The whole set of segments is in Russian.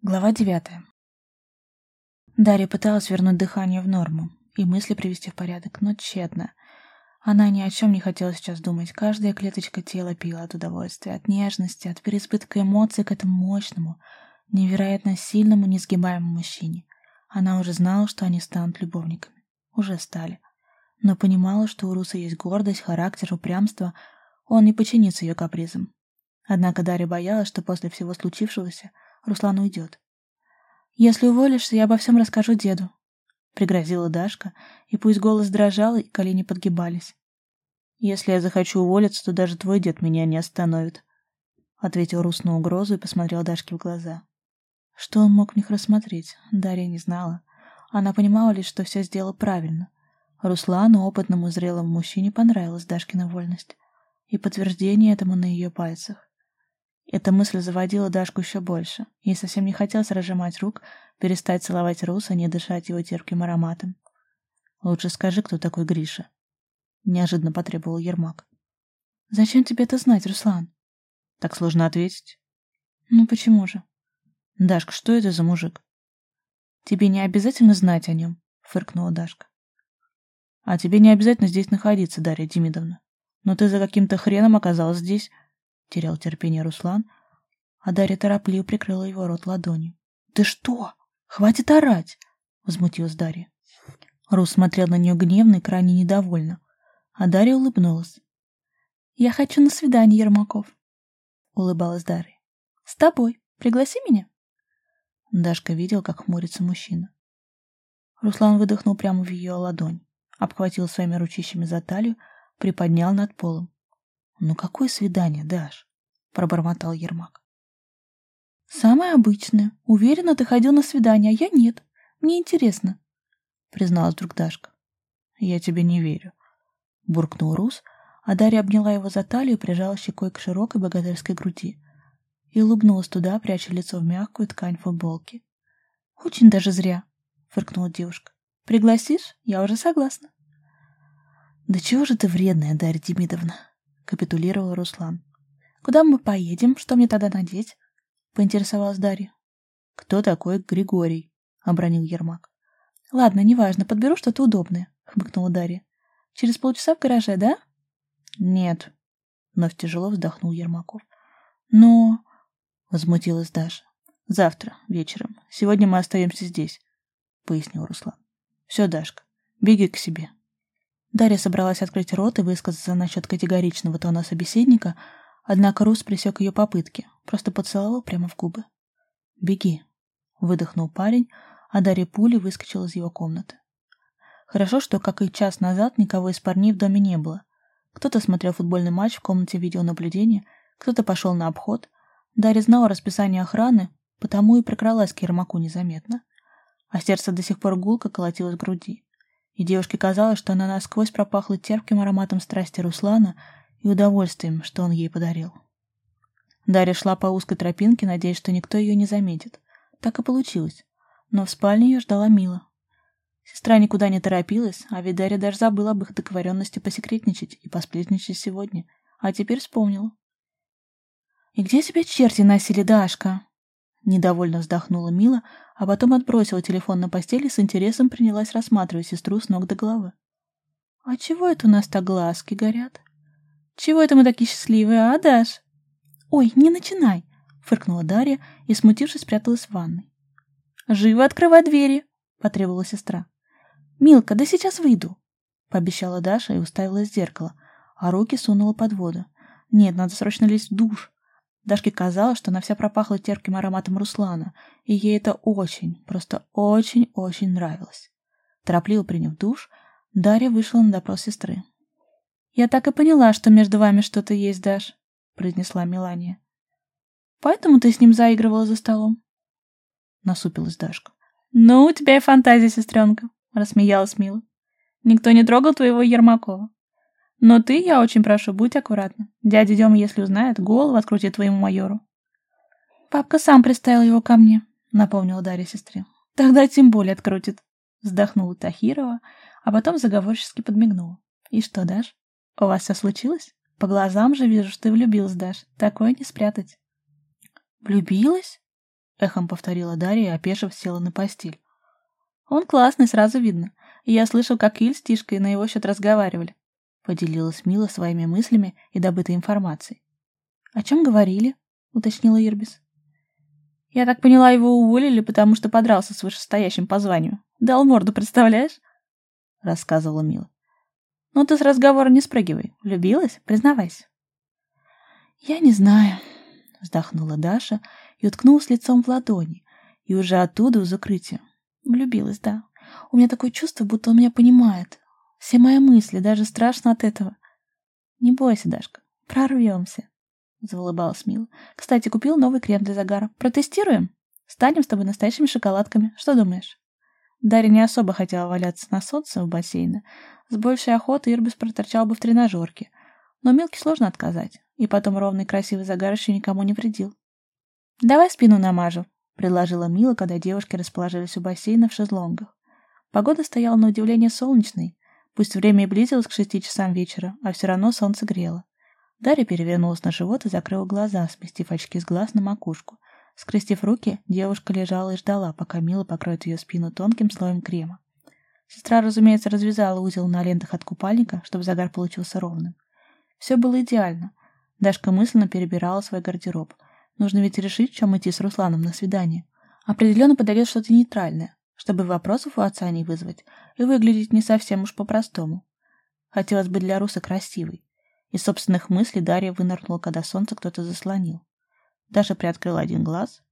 Глава девятая. Дарья пыталась вернуть дыхание в норму и мысли привести в порядок, но тщетно. Она ни о чем не хотела сейчас думать. Каждая клеточка тела пила от удовольствия, от нежности, от переизбытка эмоций к этому мощному, невероятно сильному, несгибаемому мужчине. Она уже знала, что они станут любовниками. Уже стали. Но понимала, что у Руса есть гордость, характер, упрямство. Он не подчинится ее капризам. Однако Дарья боялась, что после всего случившегося Руслан уйдет. «Если уволишься, я обо всем расскажу деду», — пригрозила Дашка, и пусть голос дрожал, и колени подгибались. «Если я захочу уволиться, то даже твой дед меня не остановит», — ответил Рус на угрозу и посмотрел Дашке в глаза. Что он мог в них рассмотреть, Дарья не знала. Она понимала лишь, что все сделала правильно. Руслану, опытному зрелому мужчине, понравилась Дашкина вольность. И подтверждение этому на ее пальцах. Эта мысль заводила Дашку еще больше. Ей совсем не хотелось разжимать рук, перестать целовать Руса, не дышать его терпким ароматом. «Лучше скажи, кто такой Гриша?» Неожиданно потребовал Ермак. «Зачем тебе это знать, Руслан?» «Так сложно ответить». «Ну почему же?» «Дашка, что это за мужик?» «Тебе не обязательно знать о нем», — фыркнула Дашка. «А тебе не обязательно здесь находиться, Дарья Демидовна. Но ты за каким-то хреном оказалась здесь, терял терпение Руслан, а Дарья торопливо прикрыла его рот ладонью. «Ты что? Хватит орать!» — возмутилась Дарья. Рус смотрел на нее гневно и крайне недовольно, а Дарья улыбнулась. «Я хочу на свидание, Ермаков», — улыбалась Дарья. «С тобой. Пригласи меня». Дашка видел, как хмурится мужчина. Руслан выдохнул прямо в ее ладонь, обхватил своими ручищами за талию, приподнял над полом. «Ну какое свидание, Даш?» — пробормотал Ермак. «Самое обычное. Уверена, ты ходил на свидание, а я нет. Мне интересно», — призналась вдруг Дашка. «Я тебе не верю», — буркнул Рус, а Дарья обняла его за талию и прижала щекой к широкой богатырской груди и улыбнулась туда, пряча лицо в мягкую ткань футболки. «Очень даже зря», — фыркнула девушка. «Пригласишь? Я уже согласна». «Да чего же ты вредная, Дарья Демидовна?» Капитулировал Руслан. «Куда мы поедем? Что мне тогда надеть?» — поинтересовалась Дарья. «Кто такой Григорий?» — обронил Ермак. «Ладно, неважно, подберу что-то удобное», — хмыкнула Дарья. «Через полчаса в гараже, да?» «Нет», — вновь тяжело вздохнул Ермаков. «Но...» — возмутилась Даша. «Завтра, вечером. Сегодня мы остаемся здесь», — пояснил Руслан. «Все, Дашка, беги к себе». Дарья собралась открыть рот и высказаться насчет категоричного тона собеседника, однако Рус пресек ее попытки, просто поцеловал прямо в губы. «Беги», — выдохнул парень, а Дарья пулей выскочила из его комнаты. Хорошо, что, как и час назад, никого из парней в доме не было. Кто-то смотрел футбольный матч в комнате видеонаблюдения, кто-то пошел на обход. Дарья знала расписание охраны, потому и прокралась к Ермаку незаметно. А сердце до сих пор гулко колотилось в груди и девушке казалось, что она насквозь пропахла терпким ароматом страсти Руслана и удовольствием, что он ей подарил. Дарья шла по узкой тропинке, надеясь, что никто ее не заметит. Так и получилось. Но в спальне ее ждала Мила. Сестра никуда не торопилась, а ведь Дарья даже забыла об их договоренности посекретничать и посплетничать сегодня. А теперь вспомнила. «И где тебя черти носили, Дашка?» Недовольно вздохнула Мила, а потом отбросила телефон на постель и с интересом принялась рассматривать сестру с ног до головы. «А чего это у нас так глазки горят? Чего это мы такие счастливые, а, Даш?» «Ой, не начинай!» — фыркнула Дарья и, смутившись, спряталась в ванной. «Живо открывай двери!» — потребовала сестра. «Милка, да сейчас выйду!» — пообещала Даша и уставилась в зеркало, а руки сунула под воду. «Нет, надо срочно лезть в душ!» Дашке казалось, что она вся пропахла терпким ароматом Руслана, и ей это очень, просто очень-очень нравилось. Торопливо приняв душ, Дарья вышла на допрос сестры. «Я так и поняла, что между вами что-то есть, Даш», — произнесла Мелания. «Поэтому ты с ним заигрывала за столом?» Насупилась Дашка. «Ну, у тебя и фантазия, сестренка», — рассмеялась Мила. «Никто не трогал твоего Ермакова. Но ты, я очень прошу, будь аккуратна. Дядя Дема, если узнает, голову открутит твоему майору. Папка сам приставил его ко мне, напомнила Дарья сестре. Тогда тем более открутит. Вздохнула Тахирова, а потом заговорчески подмигнула. И что, Даш, у вас все случилось? По глазам же вижу, что ты влюбилась, Даш. Такое не спрятать. Влюбилась? Эхом повторила Дарья, опешив, села на постель. Он классный, сразу видно. Я слышал, как Иль с Тишкой на его счет разговаривали. Поделилась Мила своими мыслями и добытой информацией. «О чем говорили?» — уточнила Ирбис. «Я так поняла, его уволили, потому что подрался с вышестоящим по званию. Дал морду, представляешь?» — рассказывала Мила. «Ну ты с разговора не спрыгивай. Влюбилась? Признавайся». «Я не знаю», — вздохнула Даша и уткнулась лицом в ладони, и уже оттуда, из укрытия. Влюбилась, да. У меня такое чувство, будто он меня понимает. Все мои мысли, даже страшно от этого. Не бойся, Дашка, прорвемся. Заулыбалась Мила. Кстати, купил новый крем для загара. Протестируем? Станем с тобой настоящими шоколадками. Что думаешь? Дарья не особо хотела валяться на солнце в бассейне. С большей охотой Ирбис проторчал бы в тренажерке. Но Милке сложно отказать. И потом ровный красивый загар еще никому не вредил. «Давай спину намажу», — предложила Мила, когда девушки расположились у бассейна в шезлонгах. Погода стояла на удивление солнечной. Пусть время и близилось к шести часам вечера, а все равно солнце грело. Дарья перевернулась на живот и закрыла глаза, сместив очки с глаз на макушку. Скрестив руки, девушка лежала и ждала, пока Мила покроет ее спину тонким слоем крема. Сестра, разумеется, развязала узел на лентах от купальника, чтобы загар получился ровным. Все было идеально. Дашка мысленно перебирала свой гардероб. Нужно ведь решить, чем идти с Русланом на свидание. Определенно подарил что-то нейтральное, чтобы вопросов у отца не вызвать и выглядеть не совсем уж по-простому. Хотелось бы для Руса красивой. Из собственных мыслей Дарья вынырнула, когда солнце кто-то заслонил. Даша приоткрыла один глаз.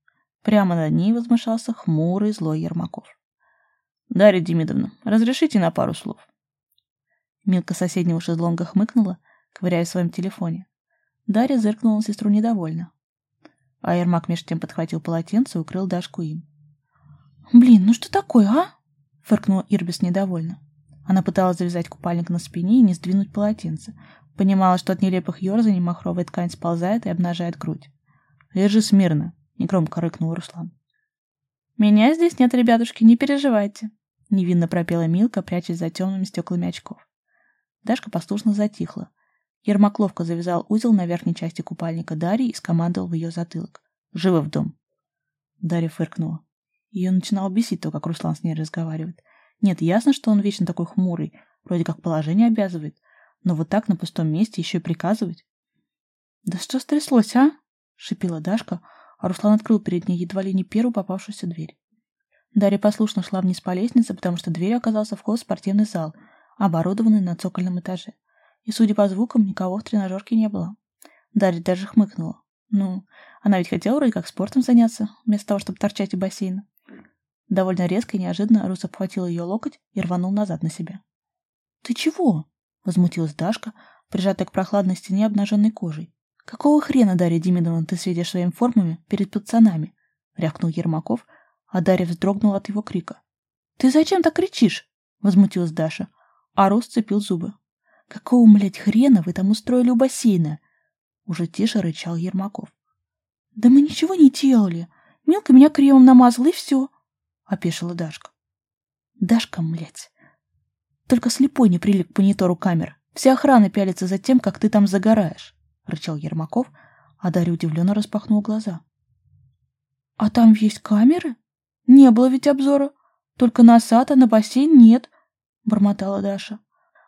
Прямо над ней возмышался хмурый злой Ермаков. «Дарья Демидовна, разрешите на пару слов?» Милка соседнего шезлонга хмыкнула, ковыряя в своем телефоне. Дарья зыркнула на сестру недовольно. А Ермак меж тем подхватил полотенце и укрыл Дашку им. «Блин, ну что такое, а?» — фыркнула Ирбис недовольно. Она пыталась завязать купальник на спине и не сдвинуть полотенце, Понимала, что от нелепых ерзаний махровая ткань сползает и обнажает грудь. «Лежи смирно», — негромко рыкнул Руслан. «Меня здесь нет, ребятушки, не переживайте», — невинно пропела Милка, прячась за темными стеклами очков. Дашка послушно затихла. Ермак ловко завязал узел на верхней части купальника Дарьи и скомандовал в ее затылок. «Живо в дом!» Дарья фыркнула. Ее начинало бесить то, как Руслан с ней разговаривает. Нет, ясно, что он вечно такой хмурый, вроде как положение обязывает. Но вот так на пустом месте еще и приказывать? «Да что стряслось, а?» — шипела Дашка, а Руслан открыл перед ней едва ли не первую попавшуюся дверь. Дарья послушно шла вниз по лестнице, потому что дверь оказался вход в спортивный зал, оборудованный на цокольном этаже. И, судя по звукам, никого в тренажерке не было. Дарья даже хмыкнула. Ну, она ведь хотела вроде как спортом заняться, вместо того, чтобы торчать у бассейна. Довольно резко и неожиданно Рус обхватил ее локоть и рванул назад на себя. «Ты чего?» Возмутилась Дашка, прижатая к прохладной стене обнаженной кожей. «Какого хрена, Дарья Демидовна, ты светишь своими формами перед пацанами?» — рявкнул Ермаков, а Дарья вздрогнула от его крика. «Ты зачем так кричишь?» — возмутилась Даша. А Рус цепил зубы. «Какого, млядь, хрена вы там устроили у бассейна?» Уже тише рычал Ермаков. «Да мы ничего не делали. Милка меня кремом намазала, и все», — опешила Дашка. «Дашка, млядь, только слепой не прилип к монитору камер. Вся охрана пялится за тем, как ты там загораешь, — рычал Ермаков, а Дарья удивленно распахнула глаза. — А там есть камеры? Не было ведь обзора. Только на сад, а на бассейн нет, — бормотала Даша.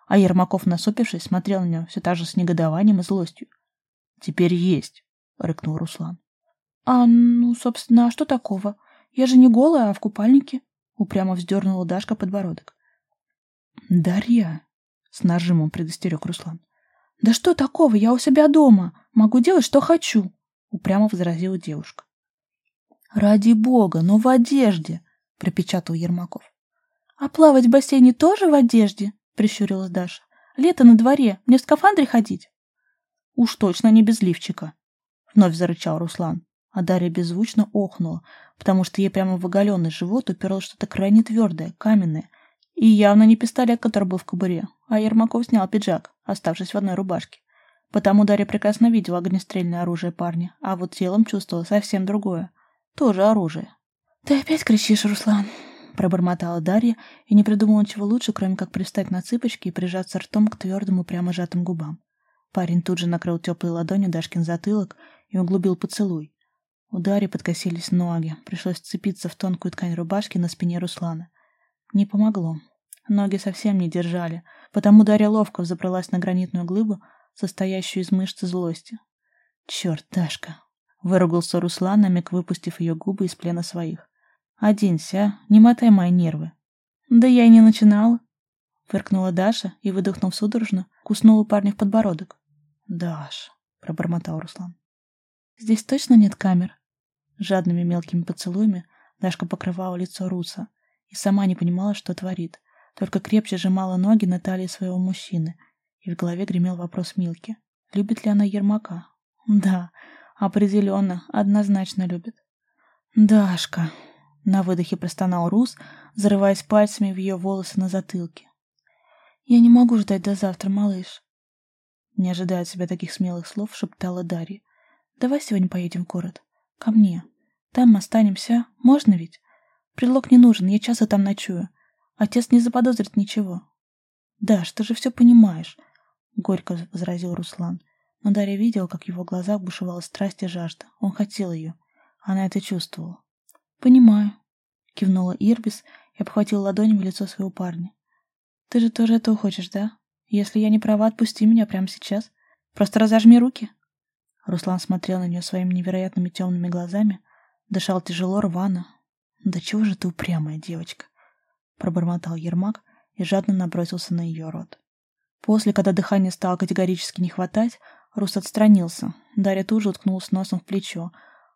А Ермаков, насупившись, смотрел на нее все так же с негодованием и злостью. — Теперь есть, — рыкнул Руслан. — А, ну, собственно, а что такого? Я же не голая, а в купальнике, — упрямо вздернула Дашка подбородок. «Дарья!» — с нажимом предостерег Руслан. «Да что такого? Я у себя дома. Могу делать, что хочу!» — упрямо возразила девушка. «Ради бога, но в одежде!» — пропечатал Ермаков. «А плавать в бассейне тоже в одежде?» — прищурилась Даша. «Лето на дворе. Мне в скафандре ходить?» «Уж точно не без лифчика!» — вновь зарычал Руслан. А Дарья беззвучно охнула, потому что ей прямо в оголенный живот уперлось что-то крайне твердое, каменное, и явно не пистолет, который был в кобуре, а Ермаков снял пиджак, оставшись в одной рубашке. Потому Дарья прекрасно видела огнестрельное оружие парня, а вот телом чувствовала совсем другое. Тоже оружие. «Ты опять кричишь, Руслан?» Пробормотала Дарья и не придумала ничего лучше, кроме как пристать на цыпочки и прижаться ртом к твердому прямо сжатым губам. Парень тут же накрыл теплой ладонью Дашкин затылок и углубил поцелуй. У Дарьи подкосились ноги. Пришлось цепиться в тонкую ткань рубашки на спине Руслана. Не помогло. Ноги совсем не держали, потому Дарья ловко взобралась на гранитную глыбу, состоящую из мышц злости. «Черт, Дашка!» — выругался Руслан, на миг выпустив ее губы из плена своих. «Оденься, а? Не мотай мои нервы». «Да я и не начинала», — фыркнула Даша и, выдохнув судорожно, куснула парня в подбородок. «Даш», — пробормотал Руслан. «Здесь точно нет камер?» Жадными мелкими поцелуями Дашка покрывала лицо Руса и сама не понимала, что творит, только крепче сжимала ноги на талии своего мужчины, и в голове гремел вопрос Милки. Любит ли она Ермака? Да, определенно, однозначно любит. «Дашка!» — на выдохе простонал Рус, зарываясь пальцами в ее волосы на затылке. «Я не могу ждать до завтра, малыш!» Не ожидая от себя таких смелых слов, шептала Дарья. «Давай сегодня поедем в город. Ко мне. Там останемся. Можно ведь? Предлог не нужен, я часто там ночую. Отец не заподозрит ничего. «Даш, ты же все понимаешь», — горько возразил Руслан. Но Дарья видела, как в его глазах бушевала страсть и жажда. Он хотел ее. Она это чувствовала. «Понимаю», — кивнула Ирбис и обхватила ладонями лицо своего парня. «Ты же тоже этого хочешь, да? Если я не права, отпусти меня прямо сейчас. Просто разожми руки». Руслан смотрел на нее своими невероятными темными глазами, дышал тяжело, рвано, «Да чего же ты упрямая девочка?» — пробормотал Ермак и жадно набросился на ее рот. После, когда дыхания стало категорически не хватать, Рус отстранился. Дарья тут же уткнулась носом в плечо,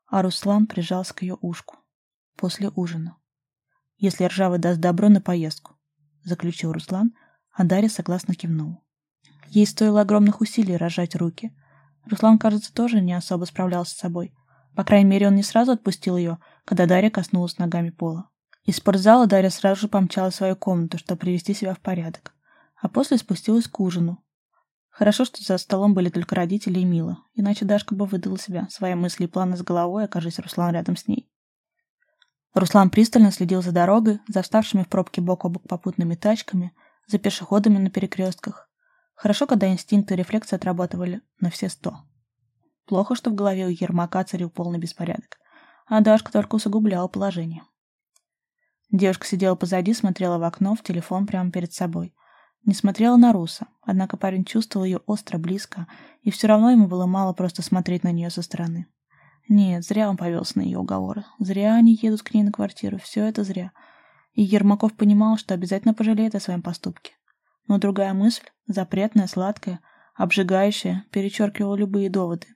а Руслан прижался к ее ушку. После ужина. «Если Ржавый даст добро на поездку», — заключил Руслан, а Дарья согласно кивнула. Ей стоило огромных усилий рожать руки. Руслан, кажется, тоже не особо справлялся с собой. По крайней мере, он не сразу отпустил ее, когда Дарья коснулась ногами пола. Из спортзала Дарья сразу же помчалась в свою комнату, чтобы привести себя в порядок. А после спустилась к ужину. Хорошо, что за столом были только родители и Мила, иначе Дашка бы выдала себя, свои мысли и планы с головой, окажись Руслан рядом с ней. Руслан пристально следил за дорогой, за вставшими в пробке бок о бок попутными тачками, за пешеходами на перекрестках. Хорошо, когда инстинкты и рефлексы отрабатывали на все сто. Плохо, что в голове у Ермака царил полный беспорядок а Дашка только усугубляла положение. Девушка сидела позади, смотрела в окно, в телефон прямо перед собой. Не смотрела на Руса, однако парень чувствовал ее остро, близко, и все равно ему было мало просто смотреть на нее со стороны. Нет, зря он повелся на ее уговоры. Зря они едут к ней на квартиру, все это зря. И Ермаков понимал, что обязательно пожалеет о своем поступке. Но другая мысль, запретная, сладкая, обжигающая, перечеркивала любые доводы.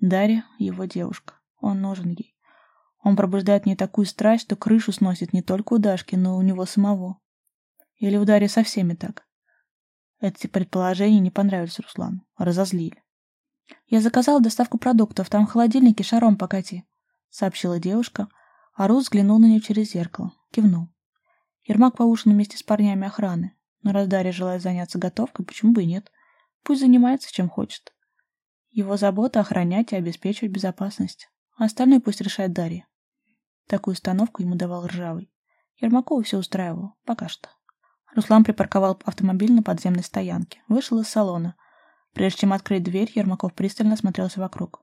Дарья — его девушка. Он нужен ей. Он пробуждает не такую страсть, что крышу сносит не только у Дашки, но и у него самого. Или в ударе со всеми так. Эти предположения не понравились Руслану, разозлили. «Я заказала доставку продуктов, там в холодильнике шаром покати», — сообщила девушка, а Рус взглянул на нее через зеркало, кивнул. Ермак поужинал вместе с парнями охраны, но раз Дарья желает заняться готовкой, почему бы и нет? Пусть занимается чем хочет. Его забота — охранять и обеспечивать безопасность. А остальное пусть решает Дарья. Такую установку ему давал Ржавый. Ермакова все устраивало. Пока что. Руслан припарковал автомобиль на подземной стоянке. Вышел из салона. Прежде чем открыть дверь, Ермаков пристально смотрелся вокруг.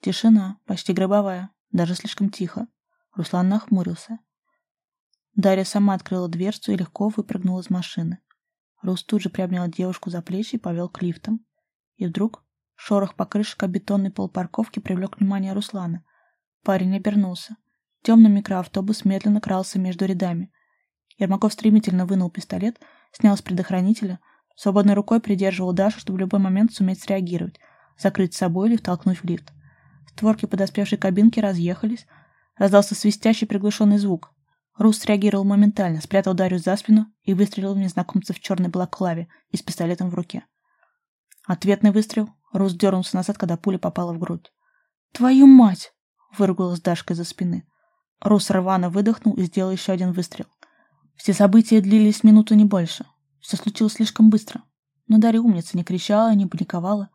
Тишина, почти гробовая, даже слишком тихо. Руслан нахмурился. Дарья сама открыла дверцу и легко выпрыгнула из машины. Рус тут же приобнял девушку за плечи и повел к лифтам. И вдруг Шорох покрышек о бетонный пол парковки привлек внимание Руслана. Парень обернулся. Темный микроавтобус медленно крался между рядами. Ермаков стремительно вынул пистолет, снял с предохранителя, свободной рукой придерживал Дашу, чтобы в любой момент суметь среагировать, закрыть с собой или втолкнуть в лифт. Створки подоспевшей кабинки разъехались, раздался свистящий приглушенный звук. Рус среагировал моментально, спрятал Дарью за спину и выстрелил в незнакомца в черной балаклаве и с пистолетом в руке. Ответный выстрел, Рус дернулся назад, когда пуля попала в грудь. «Твою мать!» — выругалась Дашка из-за спины. Рус рвано выдохнул и сделал еще один выстрел. Все события длились минуту не больше. Все случилось слишком быстро. Но Дарья умница не кричала, не паниковала.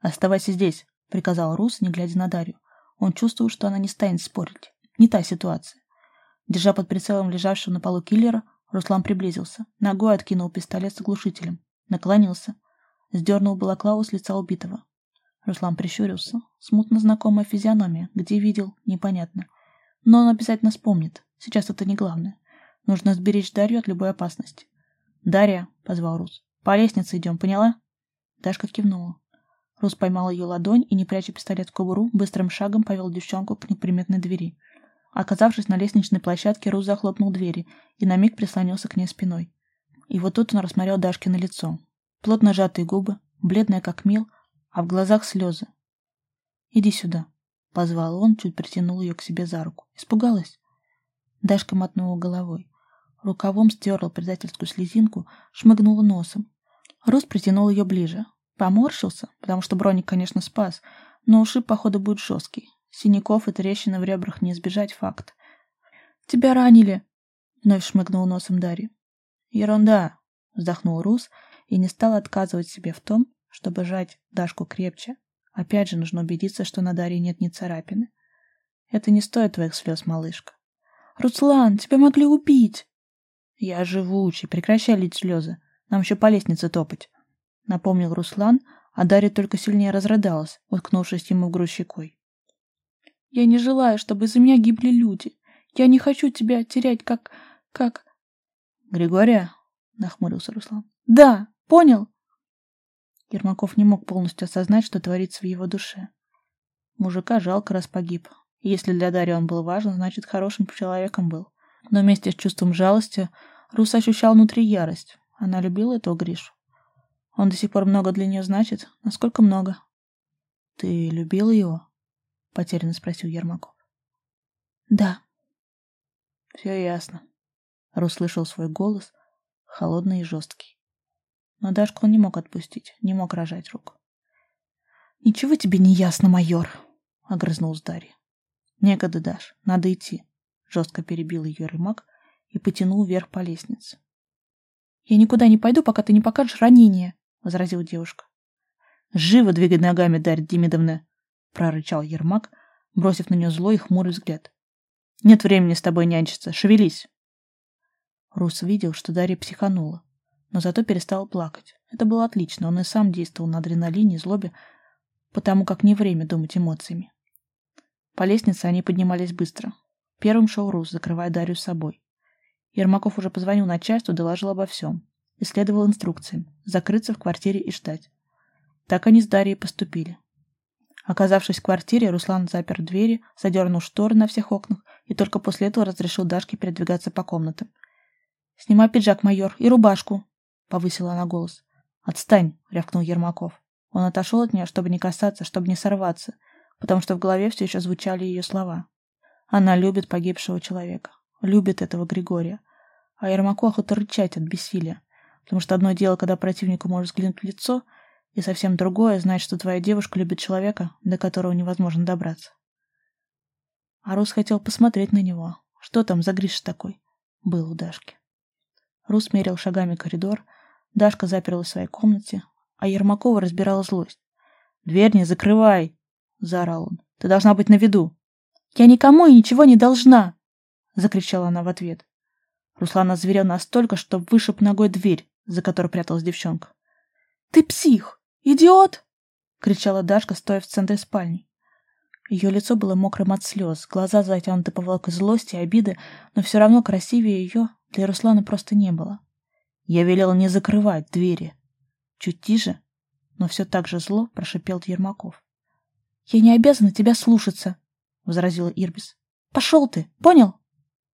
«Оставайся здесь», — приказал Рус, не глядя на Дарью. Он чувствовал, что она не станет спорить. Не та ситуация. Держа под прицелом лежавшего на полу киллера, Руслан приблизился. Ногой откинул пистолет с оглушителем. Наклонился — Сдернул балаклаву с лица убитого. Руслан прищурился. Смутно знакомая физиономия. Где видел, непонятно. Но он обязательно вспомнит. Сейчас это не главное. Нужно сберечь Дарью от любой опасности. «Дарья», — позвал Рус, — «по лестнице идем, поняла?» Дашка кивнула. Рус поймал ее ладонь и, не пряча пистолет в кобуру, быстрым шагом повел девчонку к неприметной двери. Оказавшись на лестничной площадке, Рус захлопнул двери и на миг прислонился к ней спиной. И вот тут он рассмотрел Дашкино лицо. Плотно сжатые губы, бледная как мел, а в глазах слезы. «Иди сюда», — позвал он, чуть притянул ее к себе за руку. «Испугалась?» Дашка мотнула головой. Рукавом стерла предательскую слезинку, шмыгнула носом. Рус притянул ее ближе. Поморщился, потому что броник, конечно, спас, но ушиб, походу, будет жесткий. Синяков и трещины в ребрах не избежать факт. «Тебя ранили!» — вновь шмыгнул носом Дарья. «Ерунда!» — вздохнул Рус и не стал отказывать себе в том, чтобы жать Дашку крепче. Опять же нужно убедиться, что на Дарье нет ни царапины. «Это не стоит твоих слез, малышка». «Руслан, тебя могли убить!» «Я живучий, прекращай лить слезы. Нам еще по лестнице топать», — напомнил Руслан, а Дарья только сильнее разрыдалась, уткнувшись ему в грудь. «Я не желаю, чтобы из-за меня гибли люди. Я не хочу тебя терять, как... как...» «Григория?» — нахмурился Руслан. «Да, понял?» Ермаков не мог полностью осознать, что творится в его душе. Мужика жалко, раз погиб. Если для Дарьи он был важен, значит, хорошим человеком был. Но вместе с чувством жалости Рус ощущал внутри ярость. Она любила этого Гришу. Он до сих пор много для нее значит. Насколько много? — Ты любила его? — потерянно спросил Ермаков. — Да. — Все ясно. Рус слышал свой голос, холодный и жесткий. Но Дашку он не мог отпустить, не мог рожать руку. — Ничего тебе не ясно, майор, — огрызнулась Дарья. — Некогда, Даш, надо идти. Жестко перебил ее рымак и потянул вверх по лестнице. «Я никуда не пойду, пока ты не покажешь ранение», — возразила девушка. «Живо двигай ногами, Дарья Демидовна!» — прорычал Ермак, бросив на нее злой и хмурый взгляд. «Нет времени с тобой нянчиться. Шевелись!» Рус видел, что Дарья психанула, но зато перестала плакать. Это было отлично, он и сам действовал на адреналине и злобе, потому как не время думать эмоциями. По лестнице они поднимались быстро. Первым шел Рус, закрывая Дарью с собой. Ермаков уже позвонил начальству, доложил обо всем. Исследовал инструкциям. Закрыться в квартире и ждать. Так они с Дарьей поступили. Оказавшись в квартире, Руслан запер двери, задернул шторы на всех окнах и только после этого разрешил Дашке передвигаться по комнатам. «Снимай пиджак, майор, и рубашку!» — повысила она голос. «Отстань!» — рявкнул Ермаков. Он отошел от нее, чтобы не касаться, чтобы не сорваться, потому что в голове все еще звучали ее слова. Она любит погибшего человека, любит этого Григория. А Ермаку охота рычать от бессилия, потому что одно дело, когда противнику может взглянуть в лицо, и совсем другое — знать, что твоя девушка любит человека, до которого невозможно добраться. А Рус хотел посмотреть на него. Что там за Гриш такой? Был у Дашки. Рус мерил шагами коридор, Дашка заперлась в своей комнате, а Ермакова разбирала злость. «Дверь не закрывай!» — заорал он. «Ты должна быть на виду!» «Я никому и ничего не должна!» — закричала она в ответ. Руслан озверел настолько, что вышиб ногой дверь, за которой пряталась девчонка. «Ты псих! Идиот!» — кричала Дашка, стоя в центре спальни. Ее лицо было мокрым от слез, глаза затянуты поволокой злости и обиды, но все равно красивее ее для Руслана просто не было. Я велел не закрывать двери. Чуть тише, но все так же зло прошипел Ермаков. «Я не обязана тебя слушаться!» — возразила Ирбис. «Пошел ты, понял?»